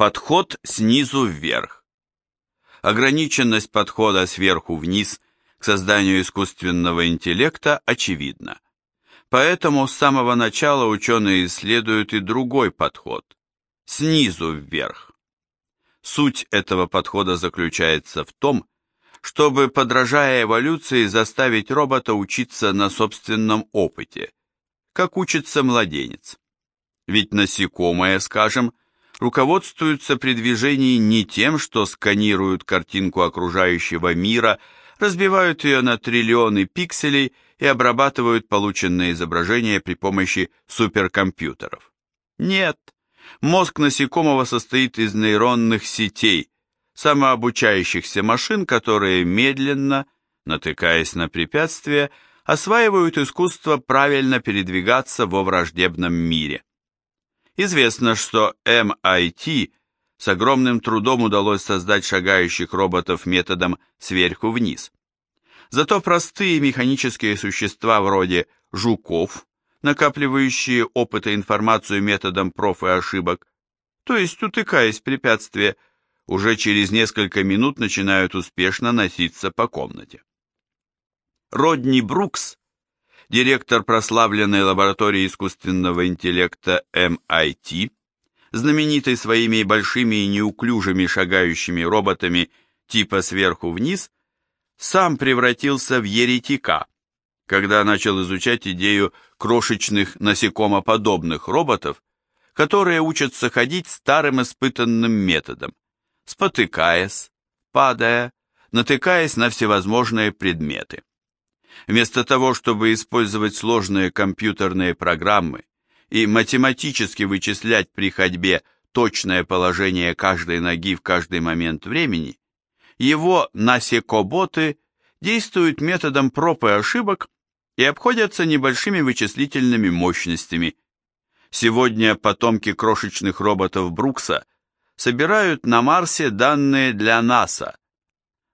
Подход снизу вверх. Ограниченность подхода сверху вниз к созданию искусственного интеллекта очевидна. Поэтому с самого начала ученые исследуют и другой подход – снизу вверх. Суть этого подхода заключается в том, чтобы, подражая эволюции, заставить робота учиться на собственном опыте, как учится младенец. Ведь насекомые, скажем, руководствуются при движении не тем, что сканируют картинку окружающего мира, разбивают ее на триллионы пикселей и обрабатывают полученные изображения при помощи суперкомпьютеров. Нет, мозг насекомого состоит из нейронных сетей, самообучающихся машин, которые медленно, натыкаясь на препятствия, осваивают искусство правильно передвигаться во враждебном мире. Известно, что MIT с огромным трудом удалось создать шагающих роботов методом сверху вниз. Зато простые механические существа вроде жуков, накапливающие опыт и информацию методом проф и ошибок, то есть утыкаясь в препятствия, уже через несколько минут начинают успешно носиться по комнате. Родни Брукс, директор прославленной лаборатории искусственного интеллекта MIT, знаменитый своими большими и неуклюжими шагающими роботами типа сверху вниз, сам превратился в еретика, когда начал изучать идею крошечных насекомоподобных роботов, которые учатся ходить старым испытанным методом, спотыкаясь, падая, натыкаясь на всевозможные предметы. Вместо того, чтобы использовать сложные компьютерные программы и математически вычислять при ходьбе точное положение каждой ноги в каждый момент времени, его насекоботы действуют методом проб и ошибок и обходятся небольшими вычислительными мощностями. Сегодня потомки крошечных роботов Брукса собирают на Марсе данные для НАСА,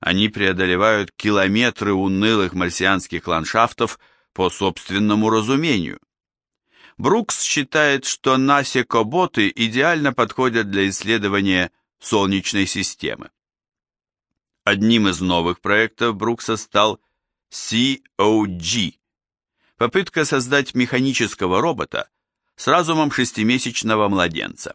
они преодолевают километры унылых марсианских ландшафтов по собственному разумению. Брукс считает, что насекоботы идеально подходят для исследования Солнечной системы. Одним из новых проектов Брукса стал COG – попытка создать механического робота с разумом шестимесячного младенца.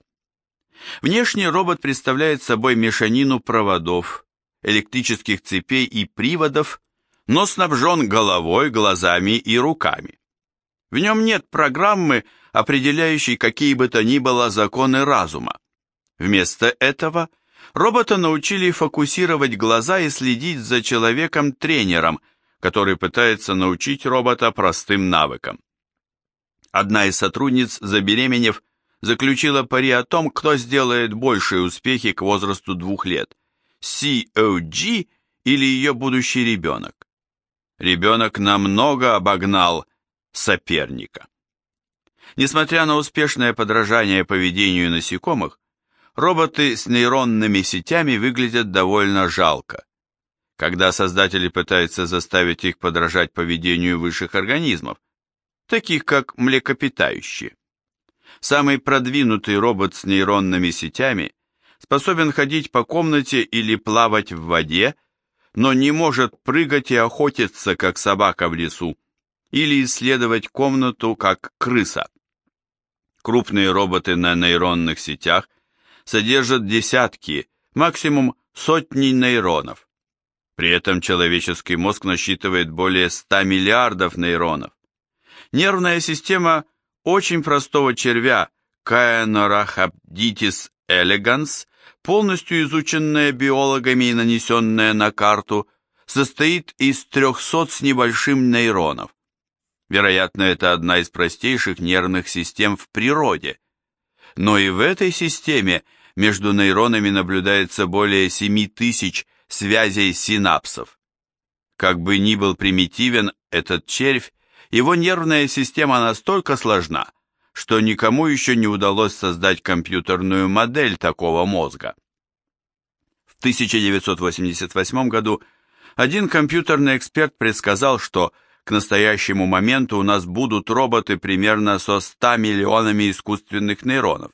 Внешне робот представляет собой мешанину проводов, электрических цепей и приводов, но снабжен головой, глазами и руками. В нем нет программы, определяющей какие бы то ни было законы разума. Вместо этого робота научили фокусировать глаза и следить за человеком-тренером, который пытается научить робота простым навыкам. Одна из сотрудниц, забеременев, заключила пари о том, кто сделает большие успехи к возрасту двух лет. COG или ее будущий ребенок. Ребенок намного обогнал соперника. Несмотря на успешное подражание поведению насекомых, роботы с нейронными сетями выглядят довольно жалко. Когда создатели пытаются заставить их подражать поведению высших организмов, таких как млекопитающие. Самый продвинутый робот с нейронными сетями способен ходить по комнате или плавать в воде, но не может прыгать и охотиться, как собака в лесу, или исследовать комнату, как крыса. Крупные роботы на нейронных сетях содержат десятки, максимум сотни нейронов. При этом человеческий мозг насчитывает более 100 миллиардов нейронов. Нервная система очень простого червя Caenorhabditis elegans полностью изученная биологами и нанесенная на карту, состоит из 300 с небольшим нейронов. Вероятно, это одна из простейших нервных систем в природе. Но и в этой системе между нейронами наблюдается более 7 тысяч связей синапсов. Как бы ни был примитивен этот червь, его нервная система настолько сложна, что никому еще не удалось создать компьютерную модель такого мозга. В 1988 году один компьютерный эксперт предсказал, что к настоящему моменту у нас будут роботы примерно со 100 миллионами искусственных нейронов.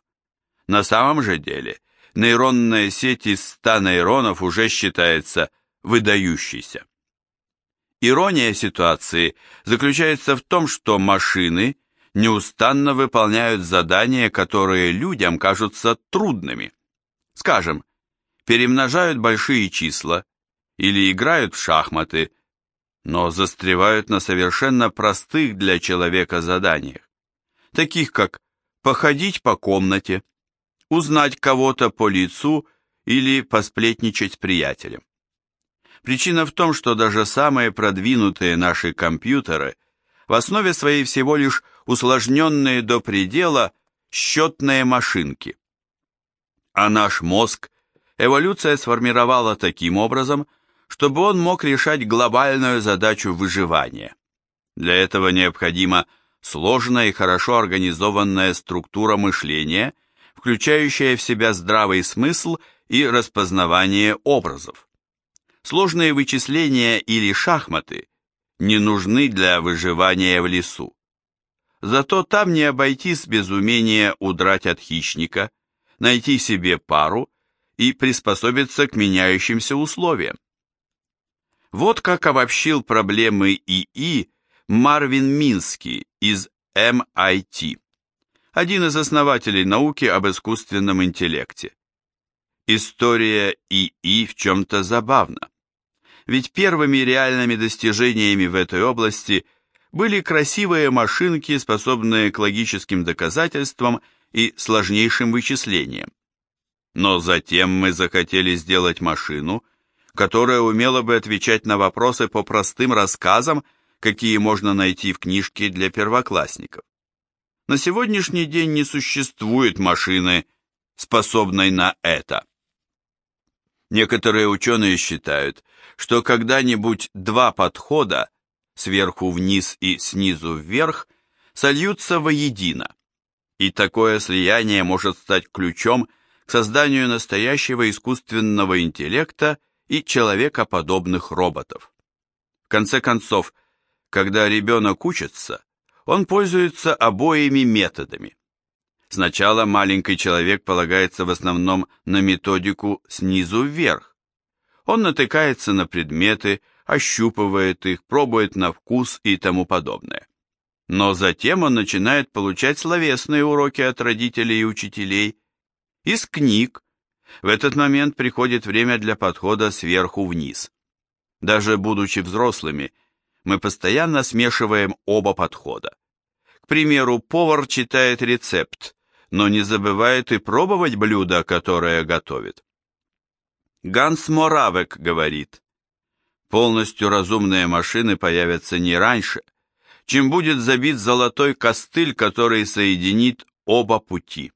На самом же деле нейронная сеть из 100 нейронов уже считается выдающейся. Ирония ситуации заключается в том, что машины неустанно выполняют задания, которые людям кажутся трудными. Скажем, перемножают большие числа или играют в шахматы, но застревают на совершенно простых для человека заданиях, таких как походить по комнате, узнать кого-то по лицу или посплетничать с приятелем. Причина в том, что даже самые продвинутые наши компьютеры в основе своей всего лишь усложненные до предела счетные машинки. А наш мозг эволюция сформировала таким образом, чтобы он мог решать глобальную задачу выживания. Для этого необходима сложная и хорошо организованная структура мышления, включающая в себя здравый смысл и распознавание образов. Сложные вычисления или шахматы не нужны для выживания в лесу. Зато там не обойтись без умения удрать от хищника, найти себе пару и приспособиться к меняющимся условиям. Вот как обобщил проблемы ИИ Марвин Минский из MIT, один из основателей науки об искусственном интеллекте. История ИИ в чем-то забавна ведь первыми реальными достижениями в этой области были красивые машинки, способные к логическим доказательствам и сложнейшим вычислениям. Но затем мы захотели сделать машину, которая умела бы отвечать на вопросы по простым рассказам, какие можно найти в книжке для первоклассников. На сегодняшний день не существует машины, способной на это. Некоторые ученые считают, что когда-нибудь два подхода, сверху вниз и снизу вверх, сольются воедино. И такое слияние может стать ключом к созданию настоящего искусственного интеллекта и человекоподобных роботов. В конце концов, когда ребенок учится, он пользуется обоими методами. Сначала маленький человек полагается в основном на методику снизу вверх. Он натыкается на предметы, ощупывает их, пробует на вкус и тому подобное. Но затем он начинает получать словесные уроки от родителей и учителей, из книг. В этот момент приходит время для подхода сверху вниз. Даже будучи взрослыми, мы постоянно смешиваем оба подхода. К примеру, повар читает рецепт, но не забывает и пробовать блюдо, которое готовит. Ганс Моравек говорит, полностью разумные машины появятся не раньше, чем будет забит золотой костыль, который соединит оба пути.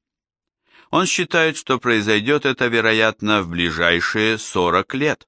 Он считает, что произойдет это, вероятно, в ближайшие 40 лет.